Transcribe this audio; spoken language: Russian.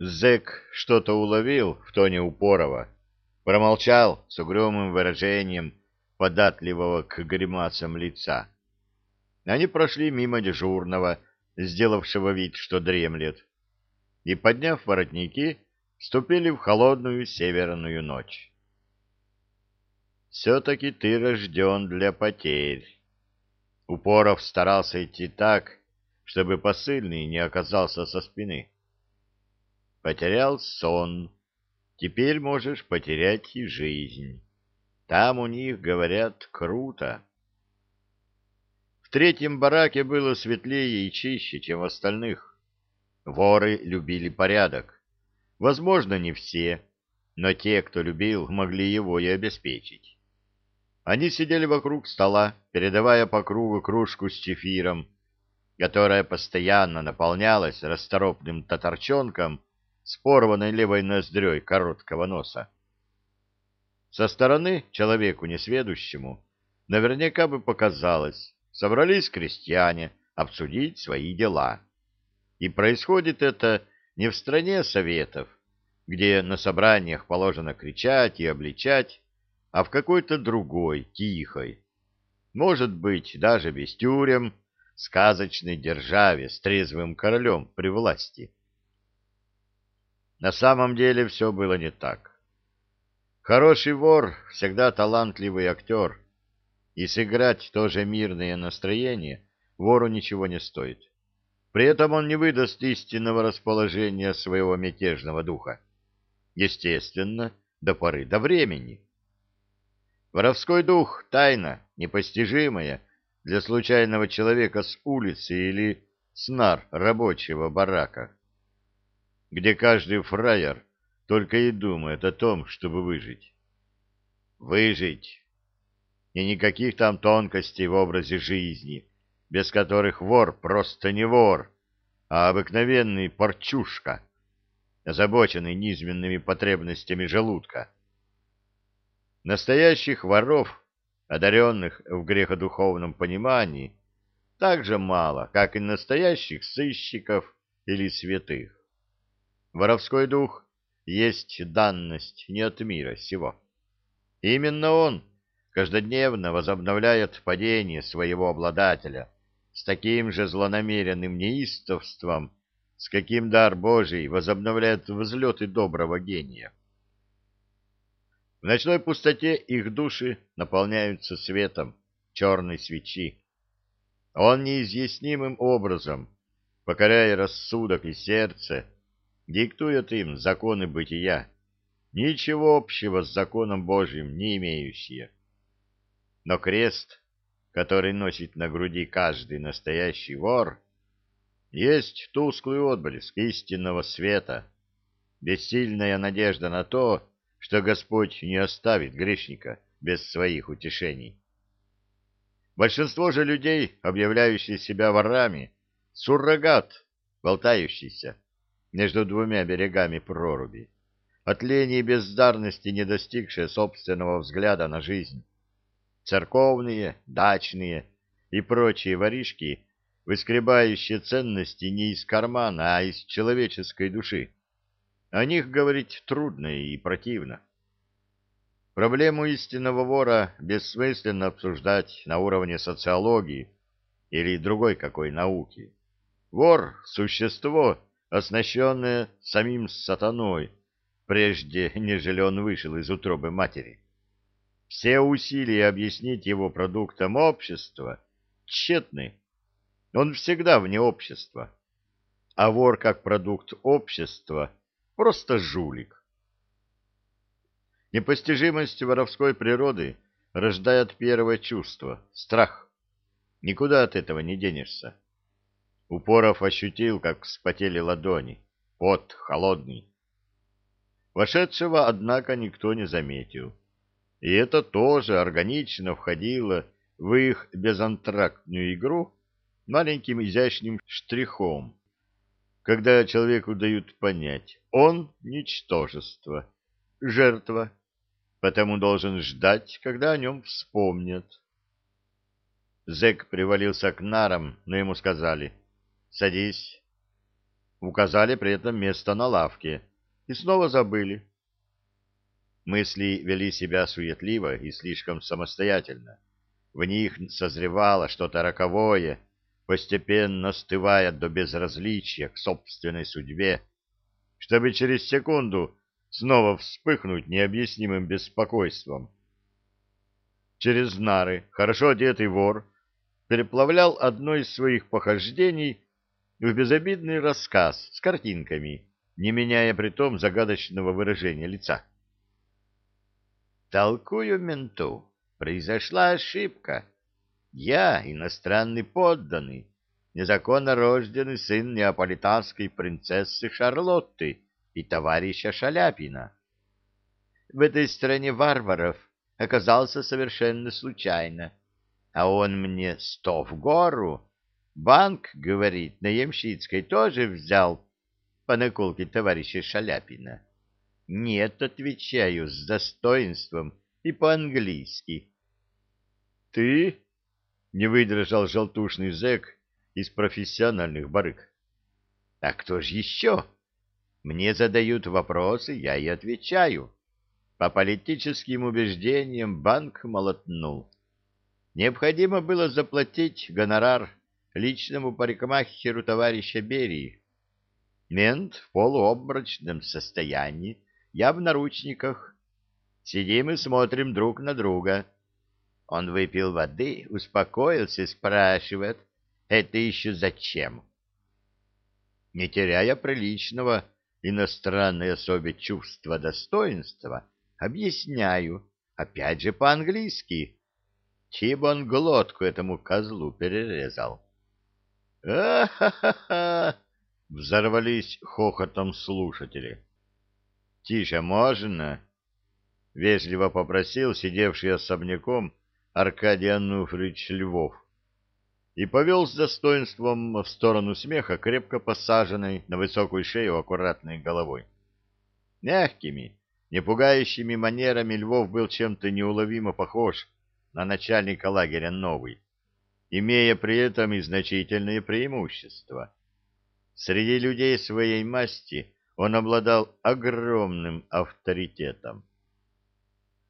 Зэк что-то уловил в тоне Упорова, промолчал с угрюмым выражением податливого к гримасам лица. Они прошли мимо дежурного, сделавшего вид, что дремлет, и, подняв воротники, вступили в холодную северную ночь. «Все-таки ты рожден для потерь». Упоров старался идти так, чтобы посыльный не оказался со спины. Потерял сон. Теперь можешь потерять и жизнь. Там у них, говорят, круто. В третьем бараке было светлее и чище, чем в остальных. Воры любили порядок. Возможно, не все, но те, кто любил, могли его и обеспечить. Они сидели вокруг стола, передавая по кругу кружку с чефиром, которая постоянно наполнялась расторопным татарчонком с порванной левой ноздрёй короткого носа. Со стороны человеку несведущему наверняка бы показалось, собрались крестьяне обсудить свои дела. И происходит это не в стране советов, где на собраниях положено кричать и обличать, а в какой-то другой, тихой, может быть, даже без тюрем, сказочной державе с трезвым королем при власти. На самом деле все было не так. Хороший вор всегда талантливый актер, и сыграть тоже мирное настроение вору ничего не стоит. При этом он не выдаст истинного расположения своего мятежного духа. Естественно, до поры до времени. Воровской дух — тайна, непостижимая для случайного человека с улицы или снар рабочего барака где каждый фраер только и думает о том, чтобы выжить. Выжить! И никаких там тонкостей в образе жизни, без которых вор просто не вор, а обыкновенный порчушка, озабоченный низменными потребностями желудка. Настоящих воров, одаренных в греходуховном понимании, так же мало, как и настоящих сыщиков или святых. Воровской дух есть данность не от мира сего. Именно он каждодневно возобновляет падение своего обладателя с таким же злонамеренным неистовством, с каким дар Божий возобновляет взлеты доброго гения. В ночной пустоте их души наполняются светом черной свечи. Он неизъяснимым образом, покоряя рассудок и сердце, диктует им законы бытия, ничего общего с законом Божьим не имеющие. Но крест, который носит на груди каждый настоящий вор, есть тусклый отблеск истинного света, бессильная надежда на то, что Господь не оставит грешника без своих утешений. Большинство же людей, объявляющие себя ворами, суррогат, болтающийся, между двумя берегами проруби, от лени и бездарности не достигшие собственного взгляда на жизнь. Церковные, дачные и прочие воришки, выскребающие ценности не из кармана, а из человеческой души. О них говорить трудно и противно. Проблему истинного вора бессмысленно обсуждать на уровне социологии или другой какой науки. Вор — существо, оснащенное самим сатаной, прежде нежели он вышел из утробы матери. Все усилия объяснить его продуктом общества тщетны. Он всегда вне общества. А вор как продукт общества просто жулик. Непостижимость воровской природы рождает первое чувство — страх. Никуда от этого не денешься. Упоров ощутил, как вспотели ладони. Пот холодный. Вошедшего, однако, никто не заметил. И это тоже органично входило в их безантрактную игру маленьким изящным штрихом, когда человеку дают понять, он — ничтожество, жертва, потому должен ждать, когда о нем вспомнят. Зэк привалился к нарам, но ему сказали — Садись. указали при этом место на лавке и снова забыли. Мысли вели себя суетливо и слишком самостоятельно. В них созревало что-то роковое, постепенно остывая до безразличия к собственной судьбе, чтобы через секунду снова вспыхнуть необъяснимым беспокойством. Через нары хорошо одетый вор переплавлял одно из своих похождений в безобидный рассказ с картинками, не меняя при том загадочного выражения лица. Толкую менту. Произошла ошибка. Я иностранный подданный, незаконно рожденный сын неаполитанской принцессы Шарлотты и товарища Шаляпина. В этой стране варваров оказался совершенно случайно, а он мне сто в гору. Банк, говорит, на Ямщицкой тоже взял по наколке товарища Шаляпина. Нет, отвечаю, с достоинством и по-английски. Ты? Не выдержал желтушный зэк из профессиональных барыг. А кто ж еще? Мне задают вопросы, я и отвечаю. По политическим убеждениям банк молотнул. Необходимо было заплатить гонорар личному парикмахеру товарища Берии. Мент в полуобморочном состоянии я в наручниках. Сидим и смотрим друг на друга. Он выпил воды, успокоился и спрашивает, это еще зачем? Не теряя приличного иностранной особе чувства достоинства, объясняю, опять же по-английски, чьим он глотку этому козлу перерезал. «А-ха-ха-ха!» — взорвались хохотом слушатели. Тише можно? — вежливо попросил сидевший особняком Аркадий Ануфрич Львов и повел с достоинством в сторону смеха, крепко посаженной на высокую шею аккуратной головой. Мягкими, не пугающими манерами Львов был чем-то неуловимо похож на начальника лагеря «Новый», имея при этом и значительные преимущества. Среди людей своей масти он обладал огромным авторитетом.